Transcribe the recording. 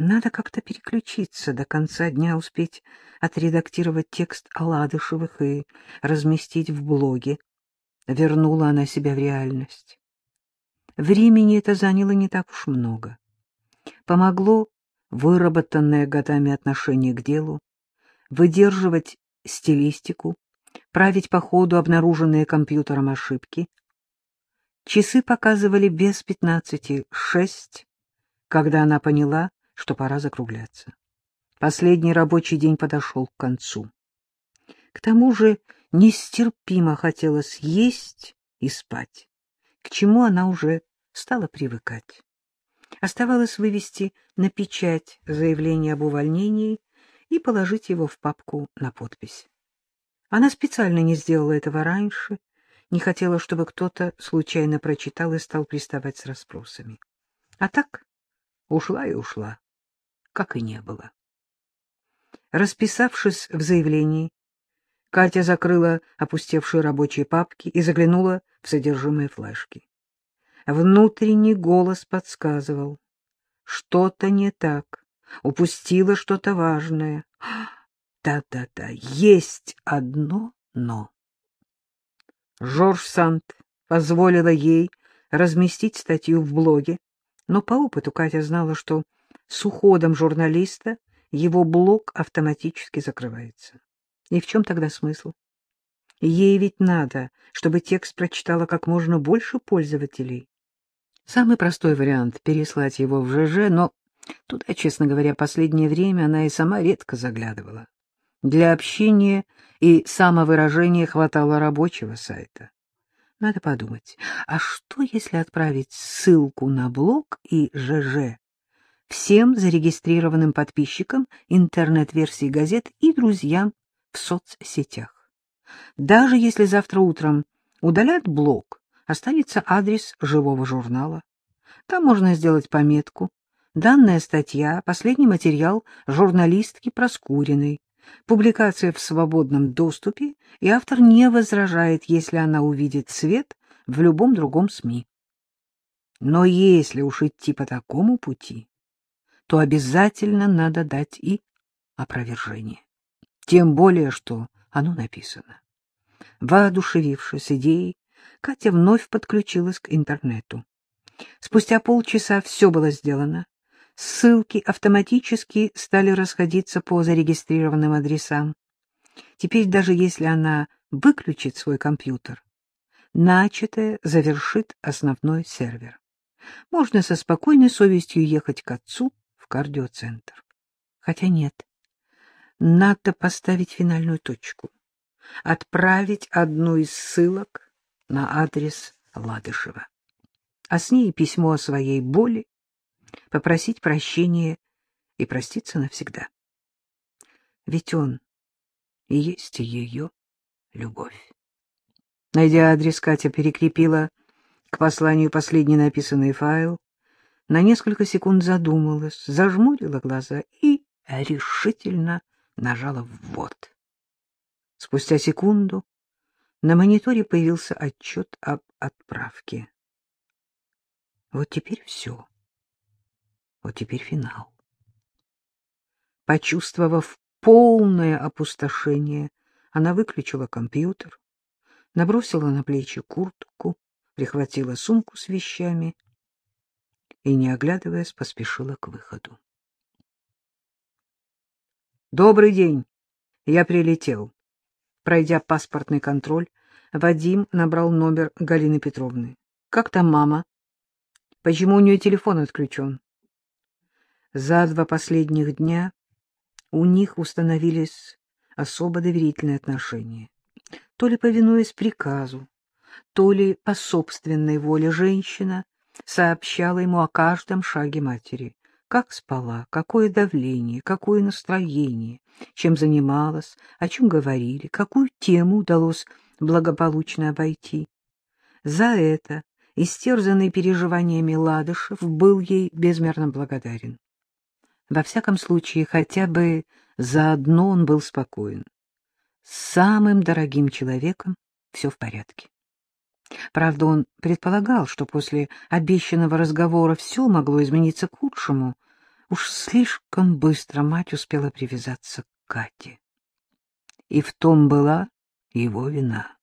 Надо как-то переключиться, до конца дня успеть отредактировать текст Аладышевых и разместить в блоге. Вернула она себя в реальность. Времени это заняло не так уж много. Помогло выработанное годами отношение к делу, выдерживать стилистику, править по ходу обнаруженные компьютером ошибки. Часы показывали без пятнадцати шесть, когда она поняла, что пора закругляться. Последний рабочий день подошел к концу. К тому же нестерпимо хотелось есть и спать, к чему она уже стала привыкать. Оставалось вывести на печать заявление об увольнении и положить его в папку на подпись. Она специально не сделала этого раньше, не хотела, чтобы кто-то случайно прочитал и стал приставать с расспросами. А так ушла и ушла, как и не было. Расписавшись в заявлении, Катя закрыла опустевшие рабочие папки и заглянула в содержимое флешки. Внутренний голос подсказывал. Что-то не так. Упустила что-то важное. Да-да-да, есть одно «но». Жорж Сант позволила ей разместить статью в блоге, но по опыту Катя знала, что с уходом журналиста его блог автоматически закрывается. И в чем тогда смысл? Ей ведь надо, чтобы текст прочитало как можно больше пользователей. Самый простой вариант — переслать его в ЖЖ, но туда, честно говоря, последнее время она и сама редко заглядывала. Для общения и самовыражения хватало рабочего сайта. Надо подумать, а что, если отправить ссылку на блог и ЖЖ всем зарегистрированным подписчикам интернет-версии газет и друзьям в соцсетях? Даже если завтра утром удалят блог, останется адрес живого журнала. Там можно сделать пометку. Данная статья — последний материал журналистки Проскуриной. Публикация в свободном доступе, и автор не возражает, если она увидит свет в любом другом СМИ. Но если уж идти по такому пути, то обязательно надо дать и опровержение. Тем более, что оно написано. Воодушевившись идеей, Катя вновь подключилась к интернету. Спустя полчаса все было сделано. Ссылки автоматически стали расходиться по зарегистрированным адресам. Теперь даже если она выключит свой компьютер, начатое завершит основной сервер. Можно со спокойной совестью ехать к отцу кардиоцентр. Хотя нет, надо поставить финальную точку. Отправить одну из ссылок на адрес Ладышева. А с ней письмо о своей боли, попросить прощения и проститься навсегда. Ведь он и есть ее любовь. Найдя адрес, Катя перекрепила к посланию последний написанный файл, на несколько секунд задумалась, зажмурила глаза и решительно нажала «ввод». Спустя секунду на мониторе появился отчет об отправке. Вот теперь все. Вот теперь финал. Почувствовав полное опустошение, она выключила компьютер, набросила на плечи куртку, прихватила сумку с вещами и, не оглядываясь, поспешила к выходу. «Добрый день! Я прилетел. Пройдя паспортный контроль, Вадим набрал номер Галины Петровны. — Как там мама? — Почему у нее телефон отключен? За два последних дня у них установились особо доверительные отношения. То ли повинуясь приказу, то ли по собственной воле женщина сообщала ему о каждом шаге матери как спала, какое давление, какое настроение, чем занималась, о чем говорили, какую тему удалось благополучно обойти. За это истерзанный переживаниями Ладышев был ей безмерно благодарен. Во всяком случае, хотя бы заодно он был спокоен. С самым дорогим человеком все в порядке. Правда, он предполагал, что после обещанного разговора все могло измениться к лучшему. Уж слишком быстро мать успела привязаться к Кате. И в том была его вина.